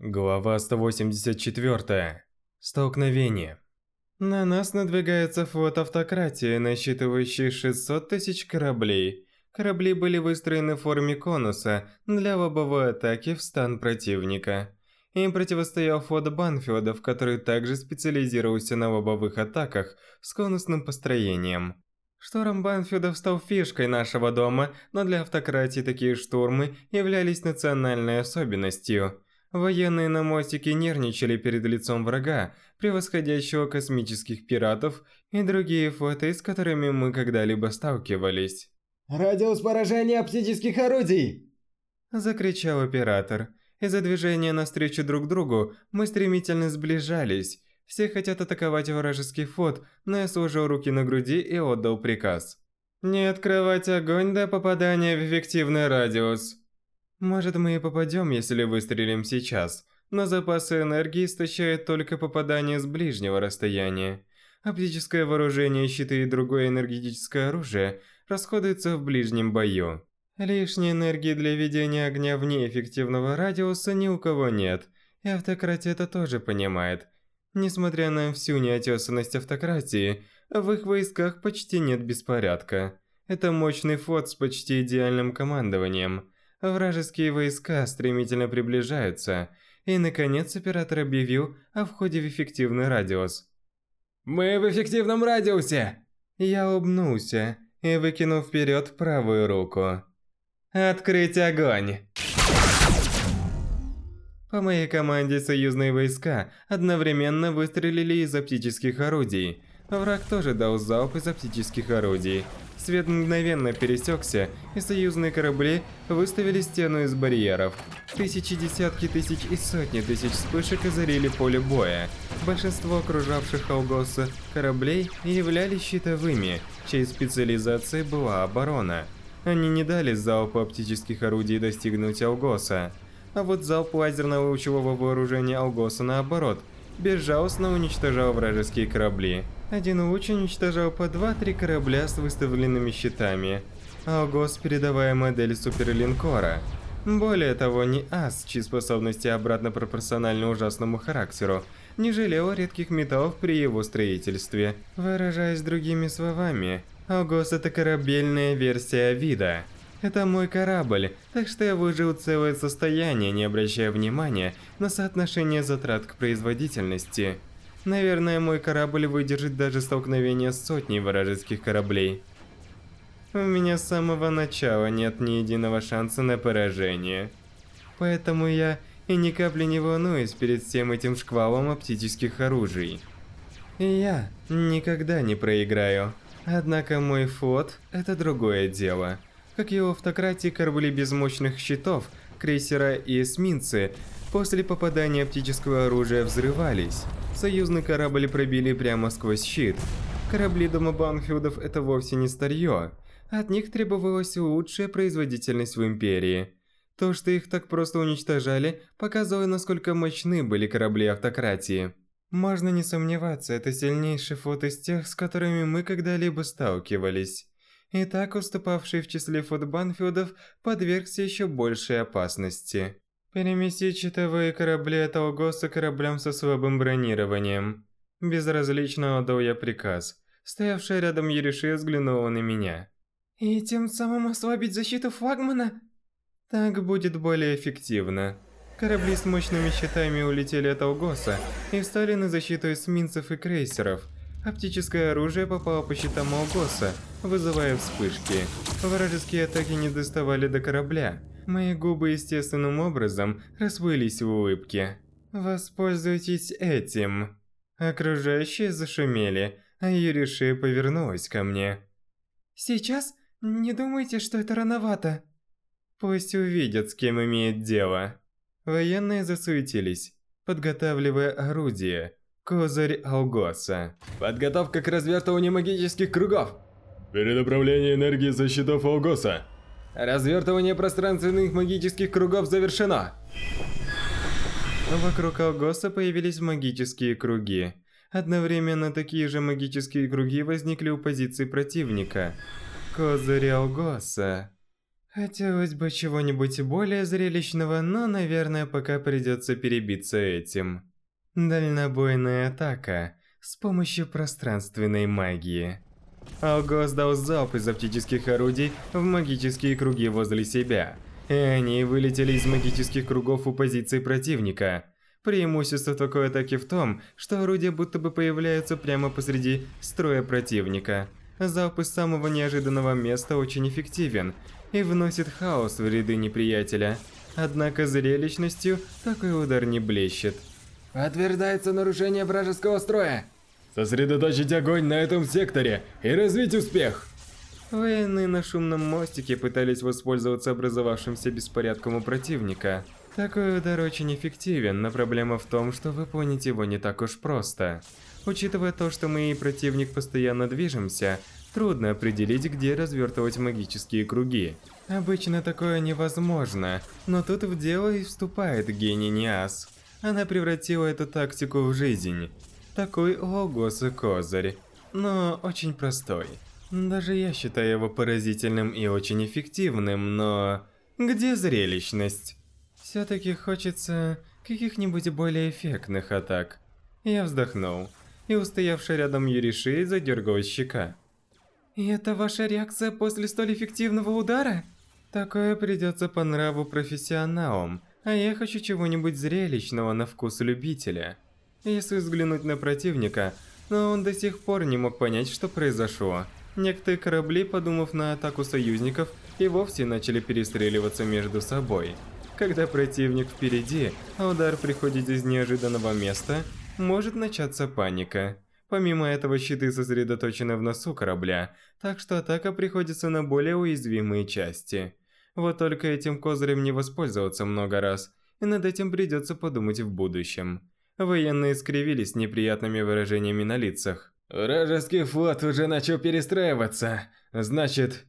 Глава 184. Столкновение. На нас надвигается флот автократии, насчитывающий 600 тысяч кораблей. Корабли были выстроены в форме конуса для лобовой атаки в стан противника. Им противостоял флот Банфилдов, который также специализировался на лобовых атаках с конусным построением. Шторм Банфилдов стал фишкой нашего дома, но для автократии такие штурмы являлись национальной особенностью – Военные на мостике нервничали перед лицом врага, превосходящего космических пиратов и другие флоты, с которыми мы когда-либо сталкивались. «Радиус поражения оптических орудий!» Закричал оператор. Из-за движения навстречу друг другу мы стремительно сближались. Все хотят атаковать вражеский флот, но я сложил руки на груди и отдал приказ. «Не открывать огонь до попадания в эффективный радиус!» Может, мы и попадем, если выстрелим сейчас, но запасы энергии истощают только попадание с ближнего расстояния. Оптическое вооружение, щиты и другое энергетическое оружие расходуются в ближнем бою. Лишней энергии для ведения огня вне эффективного радиуса ни у кого нет, и автократия это тоже понимает. Несмотря на всю неотесанность автократии, в их войсках почти нет беспорядка. Это мощный флот с почти идеальным командованием – Вражеские войска стремительно приближаются, и наконец оператор объявил о входе в эффективный радиус. «Мы в эффективном радиусе!» Я улыбнулся и выкинул вперед правую руку. «Открыть огонь!» По моей команде союзные войска одновременно выстрелили из оптических орудий. Враг тоже дал залп из оптических орудий, Свет мгновенно пересекся, и союзные корабли выставили стену из барьеров. Тысячи, десятки тысяч и сотни тысяч вспышек озарили поле боя. Большинство окружавших Алгоса кораблей являлись щитовыми, чьей специализацией была оборона. Они не дали залпу оптических орудий достигнуть Алгоса. А вот залп лазерного лучевого вооружения Алгоса наоборот, безжалостно уничтожал вражеские корабли. Один луч уничтожал по 2-3 корабля с выставленными щитами. Алгос – передовая модель суперлинкора. Более того, ни Ас, чьи способности обратно пропорциональны ужасному характеру, не жалел редких металлов при его строительстве. Выражаясь другими словами, Алгос – это корабельная версия вида. Это мой корабль, так что я выжил целое состояние, не обращая внимания на соотношение затрат к производительности. Наверное, мой корабль выдержит даже столкновение с сотней вражеских кораблей. У меня с самого начала нет ни единого шанса на поражение. Поэтому я и ни капли не волнуюсь перед всем этим шквалом оптических оружий. И я никогда не проиграю. Однако мой флот – это другое дело. Как и у автократии корабли без мощных щитов, крейсера и эсминцы после попадания оптического оружия взрывались. Союзный корабль пробили прямо сквозь щит. Корабли дома Банфилдов это вовсе не старье. От них требовалась лучшая производительность в Империи. То, что их так просто уничтожали, показывало, насколько мощны были корабли автократии. Можно не сомневаться, это сильнейший флот из тех, с которыми мы когда-либо сталкивались. И так уступавший в числе флот Банфилдов подвергся еще большей опасности. Переместить щитовые корабли от Алгоса кораблям со слабым бронированием. Безразлично отдал я приказ. Стоявшая рядом Ериши взглянула на меня. И тем самым ослабить защиту флагмана? Так будет более эффективно. Корабли с мощными щитами улетели от Алгоса и встали на защиту эсминцев и крейсеров. Оптическое оружие попало по щитам Алгоса, вызывая вспышки. Вражеские атаки не доставали до корабля. Мои губы естественным образом расплылись в улыбке. Воспользуйтесь этим. Окружающие зашумели, а Юриши повернулась ко мне. Сейчас? Не думайте, что это рановато. Пусть увидят, с кем имеет дело. Военные засуетились, подготавливая орудие. Козырь Алгоса. Подготовка к развертыванию магических кругов. Перенаправление энергии со щитов Алгоса. Развертывание пространственных магических кругов завершено. Вокруг Алгоса появились магические круги. Одновременно такие же магические круги возникли у позиции противника. Козырь Алгоса. Хотелось бы чего-нибудь более зрелищного, но, наверное, пока придется перебиться этим. Дальнобойная атака с помощью пространственной магии. Алгос дал залп из оптических орудий в магические круги возле себя, и они вылетели из магических кругов у позиции противника. Преимущество такой атаки в том, что орудия будто бы появляются прямо посреди строя противника. Залп из самого неожиданного места очень эффективен и вносит хаос в ряды неприятеля. Однако зрелищностью такой удар не блещет. Подтверждается нарушение вражеского строя. Сосредоточить огонь на этом секторе и развить успех. Военные на шумном мостике пытались воспользоваться образовавшимся беспорядком у противника. Такой удар очень эффективен, но проблема в том, что выполнить его не так уж просто. Учитывая то, что мы и противник постоянно движемся, трудно определить, где развертывать магические круги. Обычно такое невозможно, но тут в дело и вступает гений Ниас. Она превратила эту тактику в жизнь. Такой логос и козырь, но очень простой. Даже я считаю его поразительным и очень эффективным, но... Где зрелищность? Все-таки хочется каких-нибудь более эффектных атак. Я вздохнул, и устоявшая рядом Юриши задергалась щека. И это ваша реакция после столь эффективного удара? Такое придется по нраву профессионалам, а я хочу чего-нибудь зрелищного на вкус любителя. Если взглянуть на противника, но он до сих пор не мог понять, что произошло. Некоторые корабли, подумав на атаку союзников, и вовсе начали перестреливаться между собой. Когда противник впереди, а удар приходит из неожиданного места, может начаться паника. Помимо этого, щиты сосредоточены в носу корабля, так что атака приходится на более уязвимые части. Вот только этим козырем не воспользоваться много раз, и над этим придется подумать в будущем. Военные скривились неприятными выражениями на лицах. Вражеский флот уже начал перестраиваться. Значит...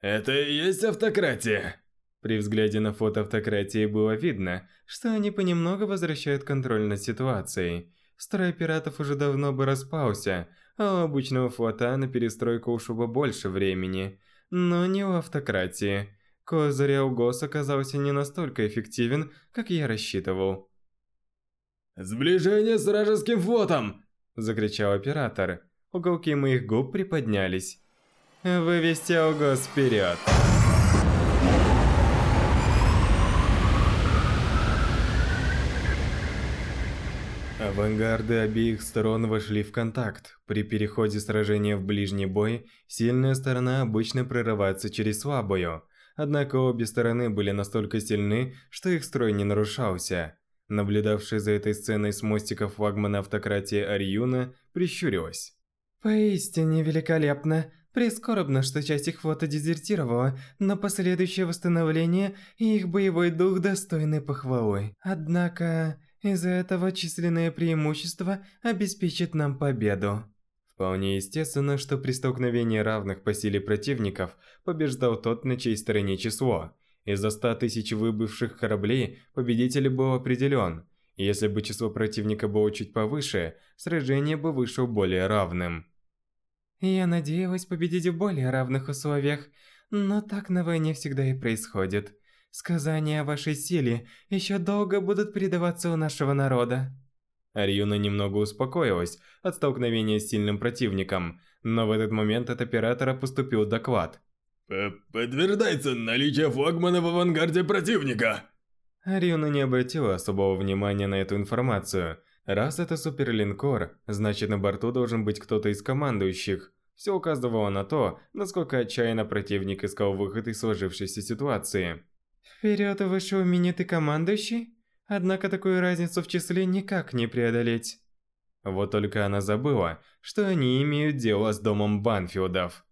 Это и есть автократия? При взгляде на фото автократии было видно, что они понемногу возвращают контроль над ситуацией. Строй пиратов уже давно бы распался, а у обычного флота на перестройку ушло бы больше времени. Но не у автократии. Козырь Аугос оказался не настолько эффективен, как я рассчитывал. «Сближение с вражеским флотом!» – закричал оператор. Уголки моих губ приподнялись. «Вывести Аугос вперед!» Авангарды обеих сторон вошли в контакт. При переходе сражения в ближний бой, сильная сторона обычно прорывается через слабую. Однако обе стороны были настолько сильны, что их строй не нарушался. Наблюдавшая за этой сценой с мостика флагмана автократии Ариюна прищурилась. «Поистине великолепно. Прискорбно, что часть их флота дезертировала, но последующее восстановление и их боевой дух достойны похвалы. Однако, из-за этого численное преимущество обеспечит нам победу». Вполне естественно, что при столкновении равных по силе противников побеждал тот, на чьей стороне число. Из-за ста тысяч выбывших кораблей победитель был определен. Если бы число противника было чуть повыше, сражение бы вышло более равным. Я надеялась победить в более равных условиях, но так на войне всегда и происходит. Сказания о вашей силе еще долго будут передаваться у нашего народа. Ариюна немного успокоилась от столкновения с сильным противником, но в этот момент от оператора поступил доклад. «Подтверждается наличие флагмана в авангарде противника!» Ариюна не обратила особого внимания на эту информацию. Раз это суперлинкор, значит на борту должен быть кто-то из командующих. Все указывало на то, насколько отчаянно противник искал выход из сложившейся ситуации. Вперед вышел именитый командующий? Однако такую разницу в числе никак не преодолеть. Вот только она забыла, что они имеют дело с домом Банфилдов.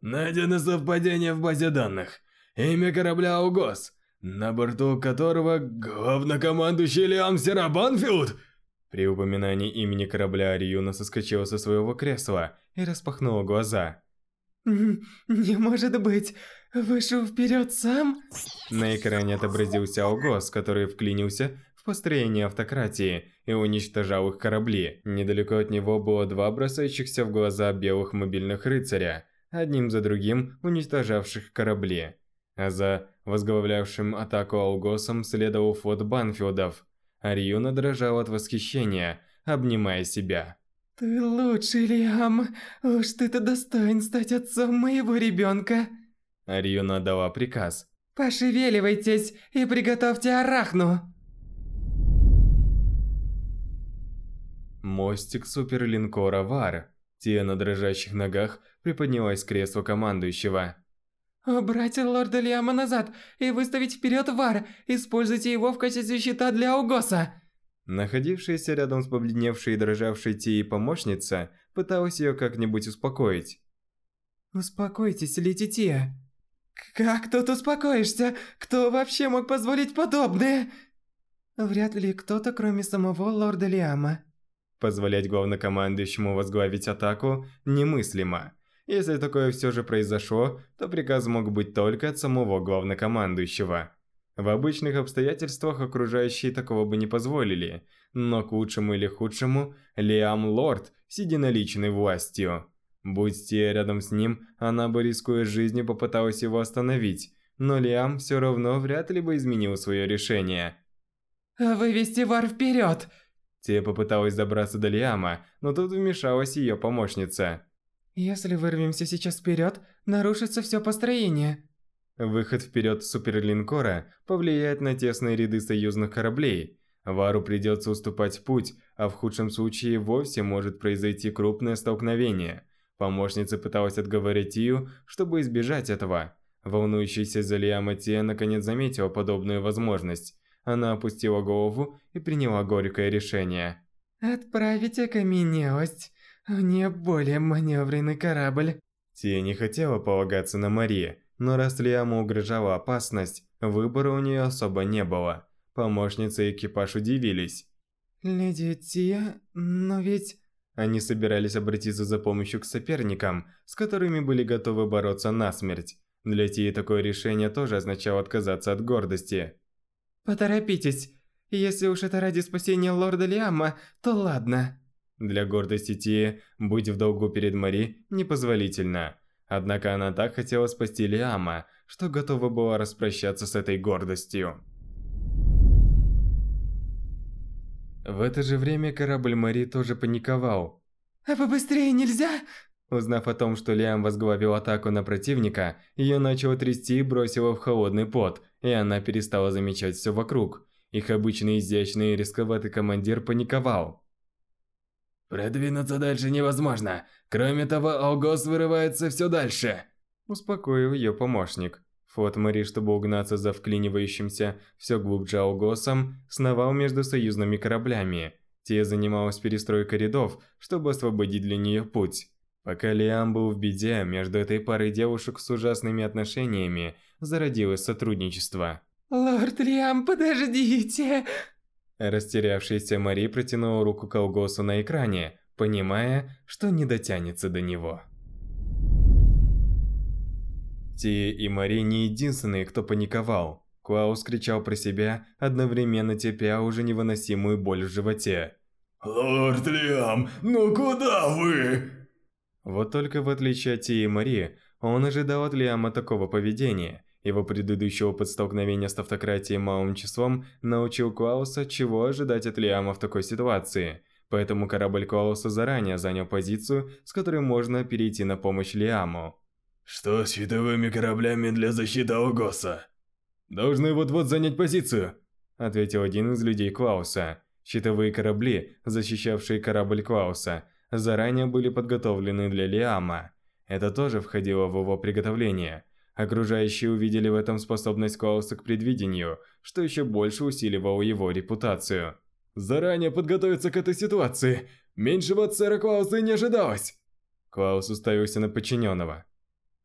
Найдено совпадение в базе данных. Имя корабля Аугос, на борту которого главнокомандующий Лиам Сера Банфилд. При упоминании имени корабля Ариюна соскочила со своего кресла и распахнула глаза. «Не может быть! Вышел вперед сам?» На экране отобразился Алгос, который вклинился в построение автократии и уничтожал их корабли. Недалеко от него было два бросающихся в глаза белых мобильных рыцаря. одним за другим уничтожавших корабли. А за возглавлявшим атаку Алгосом следовал флот Банфилдов. Ариюна дрожал от восхищения, обнимая себя. «Ты лучший, Лиам! Уж ты-то достоин стать отцом моего ребенка!» Ариюна дала приказ. «Пошевеливайтесь и приготовьте арахну!» Мостик суперлинкора Вар. Тия на дрожащих ногах приподнялась с кресла командующего. «Убрать лорда Лиама назад и выставить вперед Вар! Используйте его в качестве щита для Аугоса!» Находившаяся рядом с побледневшей и дрожавшей Тией помощница пыталась ее как-нибудь успокоить. «Успокойтесь, Летития!» «Как тут успокоишься? Кто вообще мог позволить подобное?» «Вряд ли кто-то, кроме самого лорда Лиама». Позволять главнокомандующему возглавить атаку немыслимо. Если такое все же произошло, то приказ мог быть только от самого главнокомандующего. В обычных обстоятельствах окружающие такого бы не позволили, но к лучшему или худшему, Лиам Лорд с единоличной властью. Будь Тия рядом с ним, она бы, рискуя жизнью, попыталась его остановить, но Лиам все равно вряд ли бы изменил свое решение. «Вывести Вар вперед!» Тия попыталась добраться до Лиама, но тут вмешалась ее помощница. «Если вырвемся сейчас вперед, нарушится все построение». Выход вперед суперлинкора повлияет на тесные ряды союзных кораблей. Вару придется уступать путь, а в худшем случае вовсе может произойти крупное столкновение. Помощница пыталась отговорить ее, чтобы избежать этого. Волнующаяся за Лиама Тия наконец заметила подобную возможность. Она опустила голову и приняла горькое решение. «Отправить окаменелость в не более маневренный корабль». Тия не хотела полагаться на Мари, но раз Лиаму угрожала опасность, выбора у нее особо не было. Помощница и экипаж удивились. «Леди Тия, но ведь...» Они собирались обратиться за помощью к соперникам, с которыми были готовы бороться насмерть. Для Тии такое решение тоже означало отказаться от гордости. «Поторопитесь. Если уж это ради спасения лорда Лиама, то ладно». Для гордости Тии быть в долгу перед Мари непозволительно. Однако она так хотела спасти Лиама, что готова была распрощаться с этой гордостью. В это же время корабль Мари тоже паниковал. «А побыстрее нельзя?» Узнав о том, что Лиам возглавил атаку на противника, ее начало трясти и бросило в холодный пот, и она перестала замечать все вокруг. Их обычный изящный и рисковатый командир паниковал. «Продвинуться дальше невозможно. Кроме того, Алгос вырывается все дальше», – успокоил ее помощник. Флот Мари, чтобы угнаться за вклинивающимся все глубже Алгосом, сновал между союзными кораблями. Те занималась перестройкой рядов, чтобы освободить для нее путь. Пока Лиам был в беде, между этой парой девушек с ужасными отношениями зародилось сотрудничество. «Лорд Лиам, подождите!» Растерявшаяся Мари протянула руку к Алгосу на экране, понимая, что не дотянется до него. Тия и Мари не единственные, кто паниковал. Клаус кричал про себя, одновременно терпя уже невыносимую боль в животе. «Лорд Лиам, ну куда вы?» Вот только в отличие от Тии и Мари, он ожидал от Лиама такого поведения. Его предыдущего подстолкновения с автократией малым числом научил Клауса, чего ожидать от Лиама в такой ситуации. Поэтому корабль Клауса заранее занял позицию, с которой можно перейти на помощь Лиаму. «Что с щитовыми кораблями для защиты Алгоса?» «Должны вот-вот занять позицию», – ответил один из людей Клауса. Щитовые корабли, защищавшие корабль Клауса, заранее были подготовлены для Лиама. Это тоже входило в его приготовление. Окружающие увидели в этом способность Клауса к предвидению, что еще больше усиливало его репутацию. «Заранее подготовиться к этой ситуации! Меньшего от сэра Клауса и не ожидалось!» Клаус уставился на подчиненного.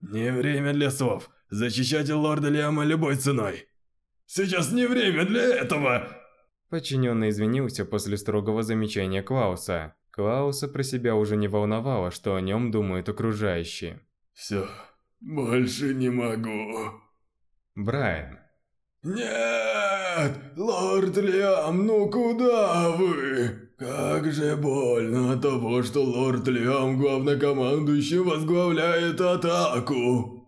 «Не время для слов. Защищайте лорда Лиама любой ценой. Сейчас не время для этого!» Подчиненный извинился после строгого замечания Клауса. Клауса про себя уже не волновало, что о нем думают окружающие. «Все, больше не могу». Брайан. «Нет! Лорд Лиам, ну куда вы?» Как же больно от того, что лорд Лиам, главнокомандующий, возглавляет атаку.